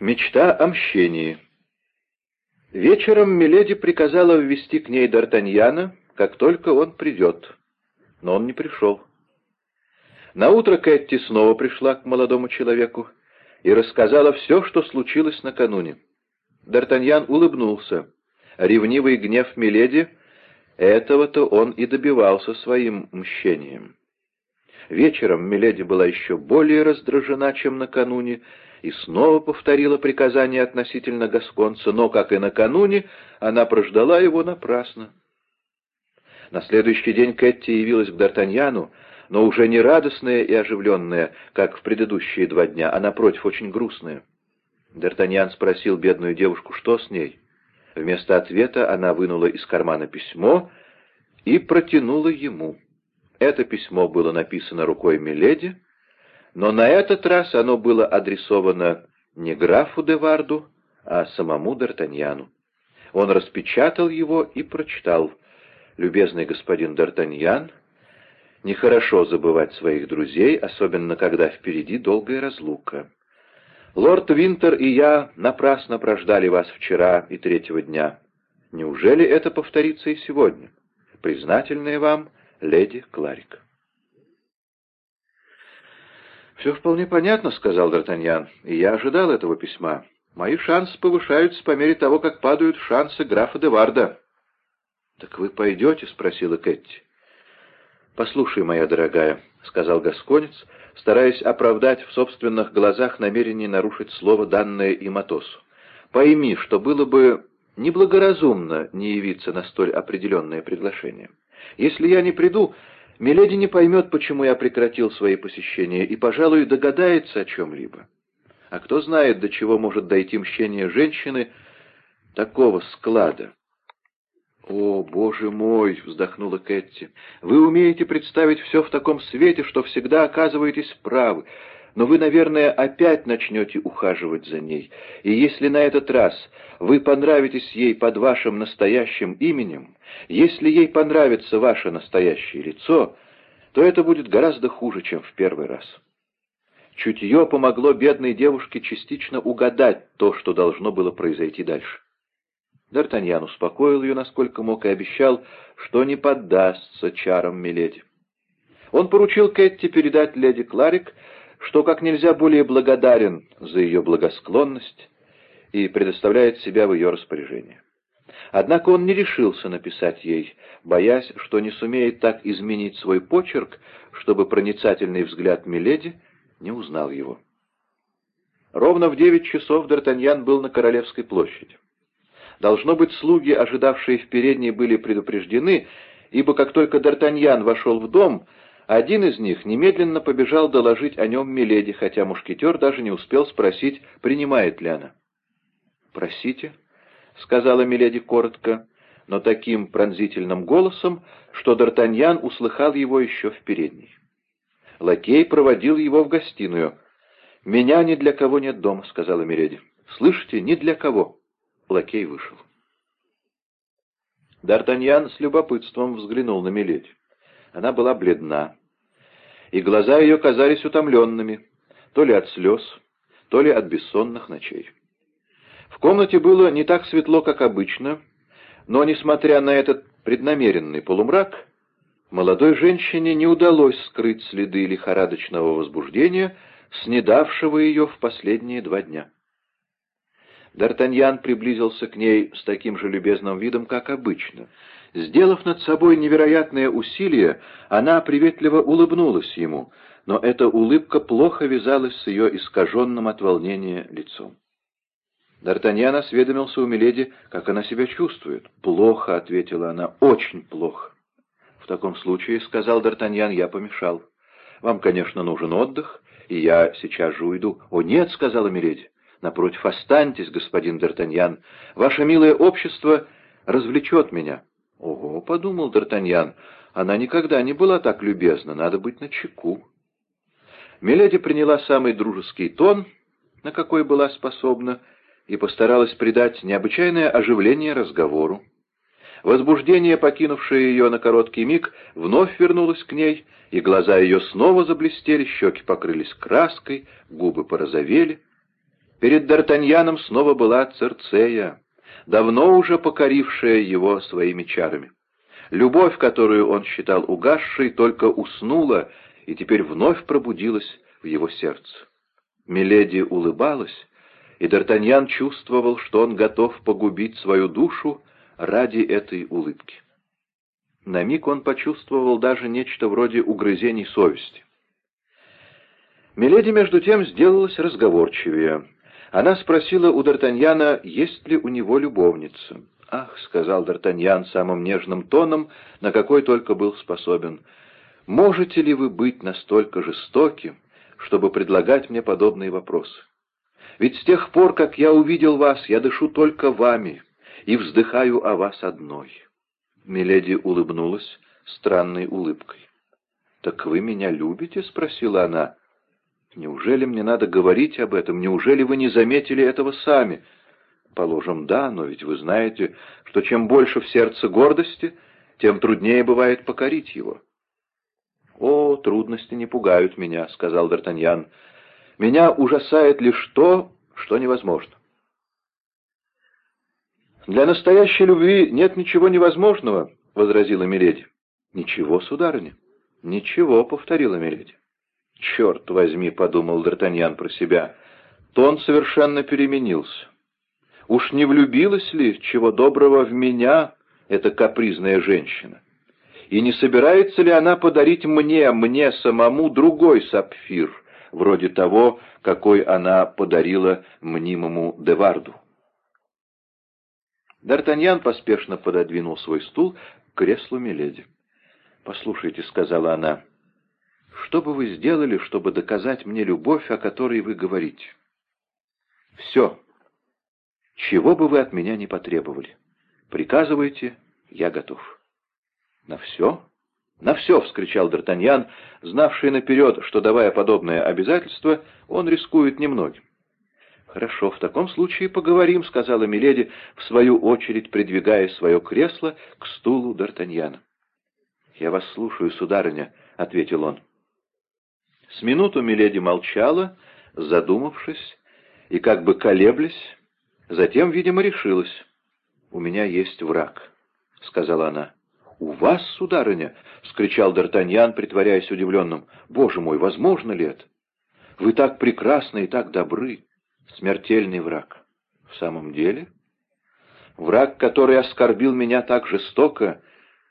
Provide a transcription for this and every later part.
Мечта о мщении. Вечером Миледи приказала ввести к ней Д'Артаньяна, как только он придет. Но он не пришел. Наутро Кэтти снова пришла к молодому человеку и рассказала все, что случилось накануне. Д'Артаньян улыбнулся. Ревнивый гнев Миледи, этого-то он и добивался своим мщением. Вечером Миледи была еще более раздражена, чем накануне, и снова повторила приказание относительно Гасконца, но, как и накануне, она прождала его напрасно. На следующий день Кэтти явилась к Д'Артаньяну, но уже не радостная и оживленная, как в предыдущие два дня, а, напротив, очень грустная. Д'Артаньян спросил бедную девушку, что с ней. Вместо ответа она вынула из кармана письмо и протянула ему. Это письмо было написано рукой Миледи, но на этот раз оно было адресовано не графу де Варду, а самому Д'Артаньяну. Он распечатал его и прочитал. «Любезный господин Д'Артаньян, нехорошо забывать своих друзей, особенно когда впереди долгая разлука. Лорд Винтер и я напрасно прождали вас вчера и третьего дня. Неужели это повторится и сегодня? Признательная вам, леди Кларик». «Все вполне понятно», — сказал Д'Артаньян, — «и я ожидал этого письма. Мои шансы повышаются по мере того, как падают шансы графа Деварда». «Так вы пойдете?» — спросила Кэтти. «Послушай, моя дорогая», — сказал Гасконец, стараясь оправдать в собственных глазах намерение нарушить слово, данное им Атосу. «Пойми, что было бы неблагоразумно не явиться на столь определенное приглашение. Если я не приду, Миледи не поймет, почему я прекратил свои посещения, и, пожалуй, догадается о чем-либо. А кто знает, до чего может дойти мщение женщины такого склада. «О, боже мой!» — вздохнула Кэтти. «Вы умеете представить все в таком свете, что всегда оказываетесь правы но вы, наверное, опять начнете ухаживать за ней, и если на этот раз вы понравитесь ей под вашим настоящим именем, если ей понравится ваше настоящее лицо, то это будет гораздо хуже, чем в первый раз. Чутье помогло бедной девушке частично угадать то, что должно было произойти дальше. Д'Артаньян успокоил ее, насколько мог, и обещал, что не поддастся чарам Миледи. Он поручил Кэтти передать леди Кларик что как нельзя более благодарен за ее благосклонность и предоставляет себя в ее распоряжение. Однако он не решился написать ей, боясь, что не сумеет так изменить свой почерк, чтобы проницательный взгляд Миледи не узнал его. Ровно в девять часов Д'Артаньян был на Королевской площади. Должно быть, слуги, ожидавшие в передней, были предупреждены, ибо как только Д'Артаньян вошел в дом, один из них немедленно побежал доложить о нем Миледи, хотя мушкетер даже не успел спросить, принимает ли она. «Просите», — сказала Миледи коротко, но таким пронзительным голосом, что Д'Артаньян услыхал его еще в передней. Лакей проводил его в гостиную. «Меня ни для кого нет дома», — сказала Миледи. «Слышите, ни для кого». Лакей вышел. Д'Артаньян с любопытством взглянул на Миледи. Она была бледна, и глаза ее казались утомленными, то ли от слез, то ли от бессонных ночей. В комнате было не так светло, как обычно, но, несмотря на этот преднамеренный полумрак, молодой женщине не удалось скрыть следы лихорадочного возбуждения, снедавшего ее в последние два дня. Д'Артаньян приблизился к ней с таким же любезным видом, как обычно — Сделав над собой невероятное усилие, она приветливо улыбнулась ему, но эта улыбка плохо вязалась с ее искаженным от волнения лицом. Д'Артаньян осведомился у Миледи, как она себя чувствует. «Плохо», — ответила она, — «очень плохо». «В таком случае», — сказал Д'Артаньян, — «я помешал. Вам, конечно, нужен отдых, и я сейчас же уйду». «О, нет», — сказала Миледи, — «напротив, останьтесь, господин Д'Артаньян. Ваше милое общество развлечет меня». «Ого», — подумал Д'Артаньян, — «она никогда не была так любезна, надо быть начеку». Миледи приняла самый дружеский тон, на какой была способна, и постаралась придать необычайное оживление разговору. Возбуждение, покинувшее ее на короткий миг, вновь вернулось к ней, и глаза ее снова заблестели, щеки покрылись краской, губы порозовели. Перед Д'Артаньяном снова была Церцея, давно уже покорившая его своими чарами. Любовь, которую он считал угасшей, только уснула и теперь вновь пробудилась в его сердце. Миледи улыбалась, и Д'Артаньян чувствовал, что он готов погубить свою душу ради этой улыбки. На миг он почувствовал даже нечто вроде угрызений совести. Миледи, между тем, сделалась разговорчивее. Она спросила у Д'Артаньяна, есть ли у него любовница. «Ах», — сказал Д'Артаньян самым нежным тоном, на какой только был способен, — «можете ли вы быть настолько жестоким, чтобы предлагать мне подобные вопросы? Ведь с тех пор, как я увидел вас, я дышу только вами и вздыхаю о вас одной». Миледи улыбнулась странной улыбкой. «Так вы меня любите?» — спросила она. «Неужели мне надо говорить об этом? Неужели вы не заметили этого сами?» «Положим, да, но ведь вы знаете, что чем больше в сердце гордости, тем труднее бывает покорить его». «О, трудности не пугают меня», — сказал Д'Артаньян. «Меня ужасает лишь то, что невозможно». «Для настоящей любви нет ничего невозможного», — возразила Миледи. «Ничего, сударыня». «Ничего», — повторила Миледи. «Черт возьми», — подумал Д'Артаньян про себя, — «тон совершенно переменился. Уж не влюбилась ли, чего доброго, в меня эта капризная женщина? И не собирается ли она подарить мне, мне самому, другой сапфир, вроде того, какой она подарила мнимому Деварду?» Д'Артаньян поспешно пододвинул свой стул к креслу Миледи. «Послушайте», — сказала она, — «что бы вы сделали, чтобы доказать мне любовь, о которой вы говорите?» «Все. Чего бы вы от меня не потребовали. Приказывайте, я готов». «На все?» «На все!» — вскричал Д'Артаньян, знавший наперед, что, давая подобное обязательство, он рискует немногим. «Хорошо, в таком случае поговорим», — сказала Миледи, в свою очередь придвигая свое кресло к стулу Д'Артаньяна. «Я вас слушаю, сударыня», — ответил он. С минуту Миледи молчала, задумавшись и как бы колеблясь, затем, видимо, решилась. «У меня есть враг», — сказала она. «У вас, сударыня?» — вскричал Д'Артаньян, притворяясь удивленным. «Боже мой, возможно ли это? Вы так прекрасны и так добры!» смертельный враг. В самом деле? Враг, который оскорбил меня так жестоко,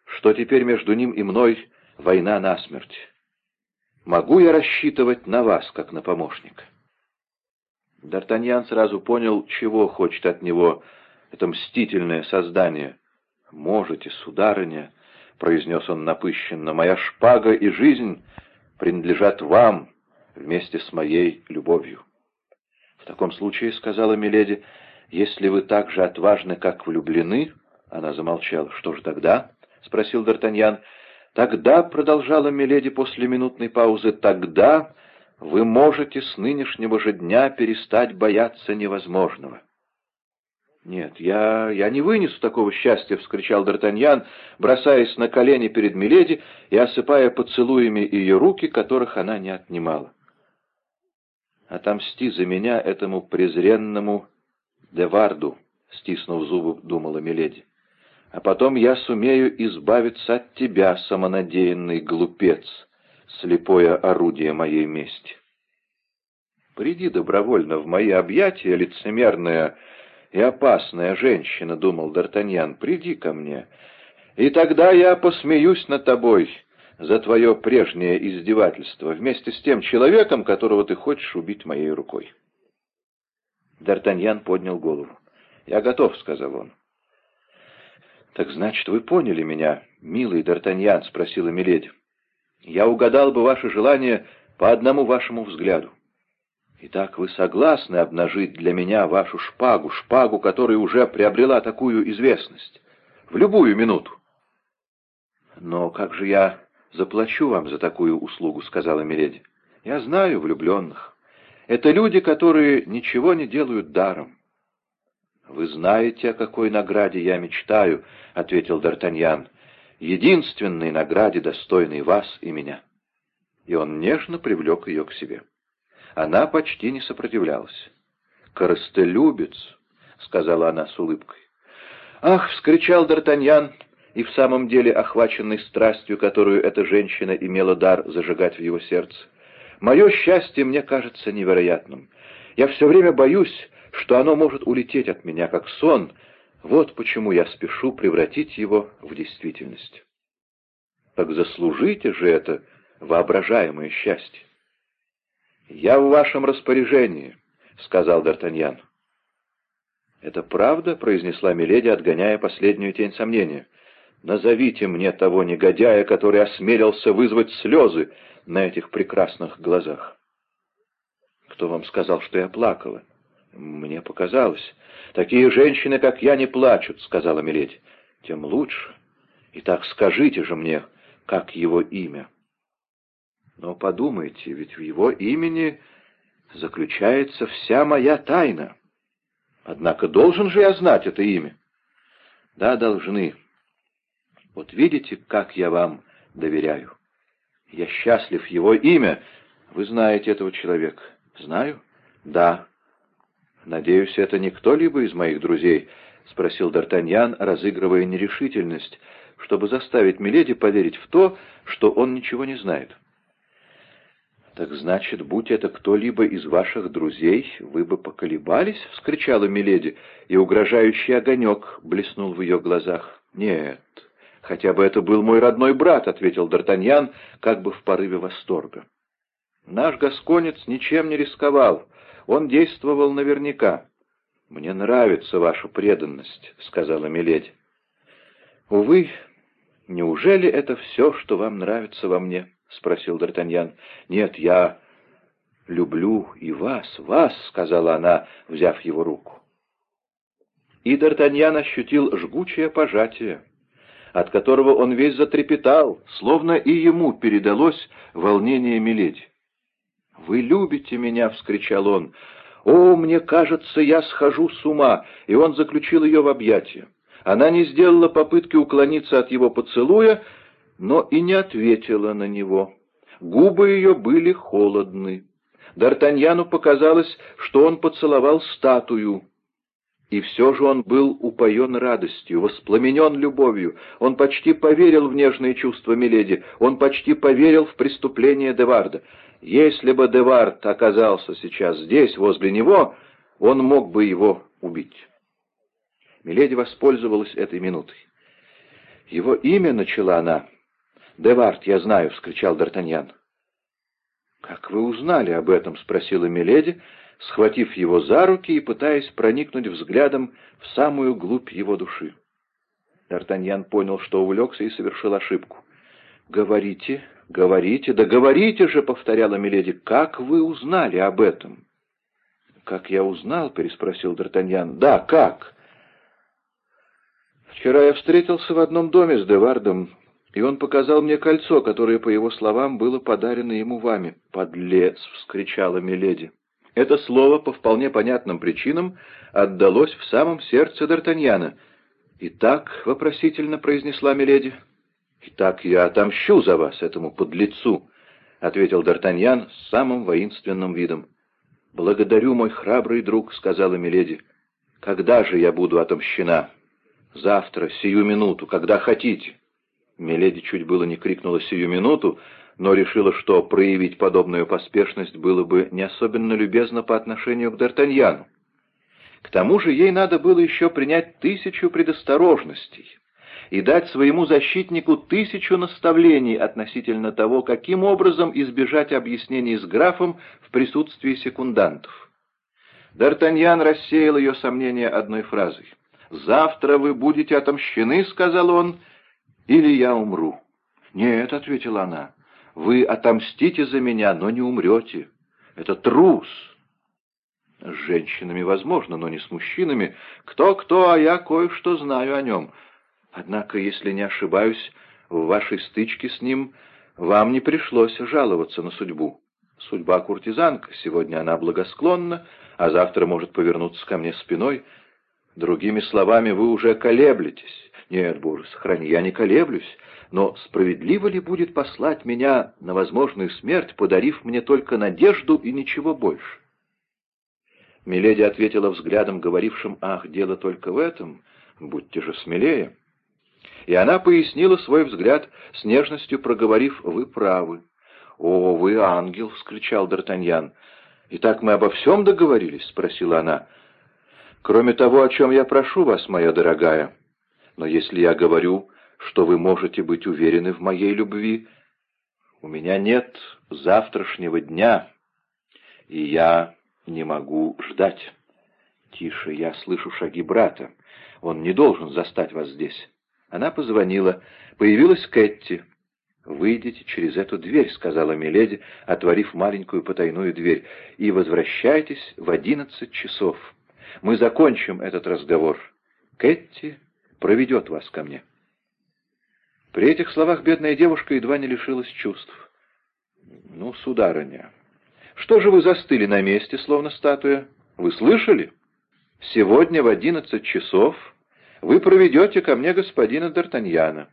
что теперь между ним и мной война насмерть. Могу я рассчитывать на вас, как на помощника? Д'Артаньян сразу понял, чего хочет от него это мстительное создание. «Можете, сударыня», — произнес он напыщенно, — «моя шпага и жизнь принадлежат вам вместе с моей любовью». «В таком случае, — сказала Миледи, — если вы так же отважны, как влюблены...» Она замолчала. «Что же тогда?» — спросил Д'Артаньян. «Тогда, — продолжала Миледи после минутной паузы, — тогда вы можете с нынешнего же дня перестать бояться невозможного». «Нет, я, я не вынесу такого счастья!» — вскричал Д'Артаньян, бросаясь на колени перед Миледи и осыпая поцелуями ее руки, которых она не отнимала. «Отомсти за меня этому презренному Деварду», — стиснув зубы, думала Миледи. «А потом я сумею избавиться от тебя, самонадеянный глупец, слепое орудие моей мести». «Приди добровольно в мои объятия, лицемерная и опасная женщина», — думал Д'Артаньян, — «приди ко мне, и тогда я посмеюсь над тобой» за твое прежнее издевательство вместе с тем человеком, которого ты хочешь убить моей рукой. Д'Артаньян поднял голову. «Я готов», — сказал он. «Так значит, вы поняли меня, милый Д'Артаньян?» — спросила Миледи. «Я угадал бы ваше желание по одному вашему взгляду. Итак, вы согласны обнажить для меня вашу шпагу, шпагу, которая уже приобрела такую известность, в любую минуту?» «Но как же я заплачу вам за такую услугу», — сказала Миледи. «Я знаю влюбленных. Это люди, которые ничего не делают даром». «Вы знаете, о какой награде я мечтаю», — ответил Д'Артаньян. «Единственной награде, достойной вас и меня». И он нежно привлек ее к себе. Она почти не сопротивлялась. «Коростолюбец», — сказала она с улыбкой. «Ах!» — вскричал Д'Артаньян, и в самом деле охваченный страстью, которую эта женщина имела дар зажигать в его сердце. «Мое счастье мне кажется невероятным. Я все время боюсь, что оно может улететь от меня, как сон. Вот почему я спешу превратить его в действительность». «Так заслужите же это воображаемое счастье!» «Я в вашем распоряжении», — сказал Д'Артаньян. «Это правда?» — произнесла Миледи, отгоняя последнюю тень сомнения. «Назовите мне того негодяя, который осмелился вызвать слезы на этих прекрасных глазах». «Кто вам сказал, что я плакала?» «Мне показалось. Такие женщины, как я, не плачут», — сказала Миледи. «Тем лучше. Итак, скажите же мне, как его имя?» «Но подумайте, ведь в его имени заключается вся моя тайна». Однако должен же я знать это имя. Да, должны. Вот видите, как я вам доверяю. Я счастлив, его имя. Вы знаете этого человека? Знаю? Да. Надеюсь, это не кто-либо из моих друзей, — спросил Д'Артаньян, разыгрывая нерешительность, чтобы заставить Миледи поверить в то, что он ничего не знает. «Так значит, будь это кто-либо из ваших друзей, вы бы поколебались?» — вскричала Миледи, и угрожающий огонек блеснул в ее глазах. «Нет, хотя бы это был мой родной брат», — ответил Д'Артаньян, как бы в порыве восторга. «Наш гасконец ничем не рисковал, он действовал наверняка». «Мне нравится ваша преданность», — сказала Миледи. «Увы, неужели это все, что вам нравится во мне?» — спросил Д'Артаньян. «Нет, я люблю и вас, вас», — сказала она, взяв его руку. И Д'Артаньян ощутил жгучее пожатие, от которого он весь затрепетал, словно и ему передалось волнение Миледи. «Вы любите меня!» — вскричал он. «О, мне кажется, я схожу с ума!» И он заключил ее в объятия. Она не сделала попытки уклониться от его поцелуя, но и не ответила на него. Губы ее были холодны. Д'Артаньяну показалось, что он поцеловал статую. И все же он был упоен радостью, воспламенен любовью. Он почти поверил в нежные чувства Миледи, он почти поверил в преступление Деварда. Если бы Девард оказался сейчас здесь, возле него, он мог бы его убить. Миледи воспользовалась этой минутой. Его имя начала она, «Девард, я знаю!» — вскричал Д'Артаньян. «Как вы узнали об этом?» — спросила Миледи, схватив его за руки и пытаясь проникнуть взглядом в самую глубь его души. Д'Артаньян понял, что увлекся и совершил ошибку. «Говорите, говорите, да говорите же!» — повторяла Миледи. «Как вы узнали об этом?» «Как я узнал?» — переспросил Д'Артаньян. «Да, как?» «Вчера я встретился в одном доме с Девардом и он показал мне кольцо, которое, по его словам, было подарено ему вами. «Подлец!» — вскричала Миледи. Это слово, по вполне понятным причинам, отдалось в самом сердце Д'Артаньяна. «Итак», — вопросительно произнесла Миледи, — «итак я отомщу за вас, этому подлецу», — ответил Д'Артаньян с самым воинственным видом. «Благодарю, мой храбрый друг», — сказала Миледи. «Когда же я буду отомщена?» «Завтра, сию минуту, когда хотите». Миледи чуть было не крикнула сию минуту, но решила, что проявить подобную поспешность было бы не особенно любезно по отношению к Д'Артаньяну. К тому же ей надо было еще принять тысячу предосторожностей и дать своему защитнику тысячу наставлений относительно того, каким образом избежать объяснений с графом в присутствии секундантов. Д'Артаньян рассеял ее сомнения одной фразой. «Завтра вы будете отомщены», — сказал он, — или я умру». «Нет», — ответила она, — «вы отомстите за меня, но не умрете. Это трус». «С женщинами возможно, но не с мужчинами. Кто-кто, а я кое-что знаю о нем. Однако, если не ошибаюсь, в вашей стычке с ним вам не пришлось жаловаться на судьбу. Судьба куртизанка, сегодня она благосклонна, а завтра может повернуться ко мне спиной. Другими словами, вы уже колеблетесь». Нет, Боже, сохрани, я не колеблюсь, но справедливо ли будет послать меня на возможную смерть, подарив мне только надежду и ничего больше? Миледи ответила взглядом, говорившим, «Ах, дело только в этом, будьте же смелее». И она пояснила свой взгляд, с нежностью проговорив, «Вы правы». «О, вы ангел!» — вскричал Д'Артаньян. «Итак мы обо всем договорились?» — спросила она. «Кроме того, о чем я прошу вас, моя дорогая. Но если я говорю, что вы можете быть уверены в моей любви, у меня нет завтрашнего дня, и я не могу ждать. Тише, я слышу шаги брата. Он не должен застать вас здесь. Она позвонила. Появилась Кэтти. «Выйдите через эту дверь», — сказала Миледи, отворив маленькую потайную дверь, — «и возвращайтесь в одиннадцать часов. Мы закончим этот разговор. Кэтти проведет вас ко мне». При этих словах бедная девушка едва не лишилась чувств. «Ну, сударыня, что же вы застыли на месте, словно статуя? Вы слышали? Сегодня в одиннадцать часов вы проведете ко мне господина Д'Артаньяна».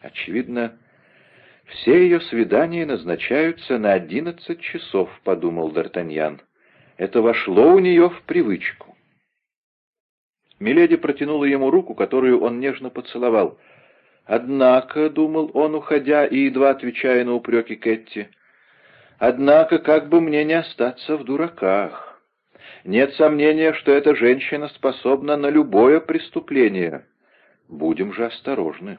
Очевидно, все ее свидания назначаются на одиннадцать часов, — подумал Д'Артаньян. Это вошло у нее в привычку. Миледи протянула ему руку, которую он нежно поцеловал. «Однако», — думал он, уходя и едва отвечая на упреки Кэтти, — Однако, как бы мне не остаться в дураках. Нет сомнения, что эта женщина способна на любое преступление. Будем же осторожны.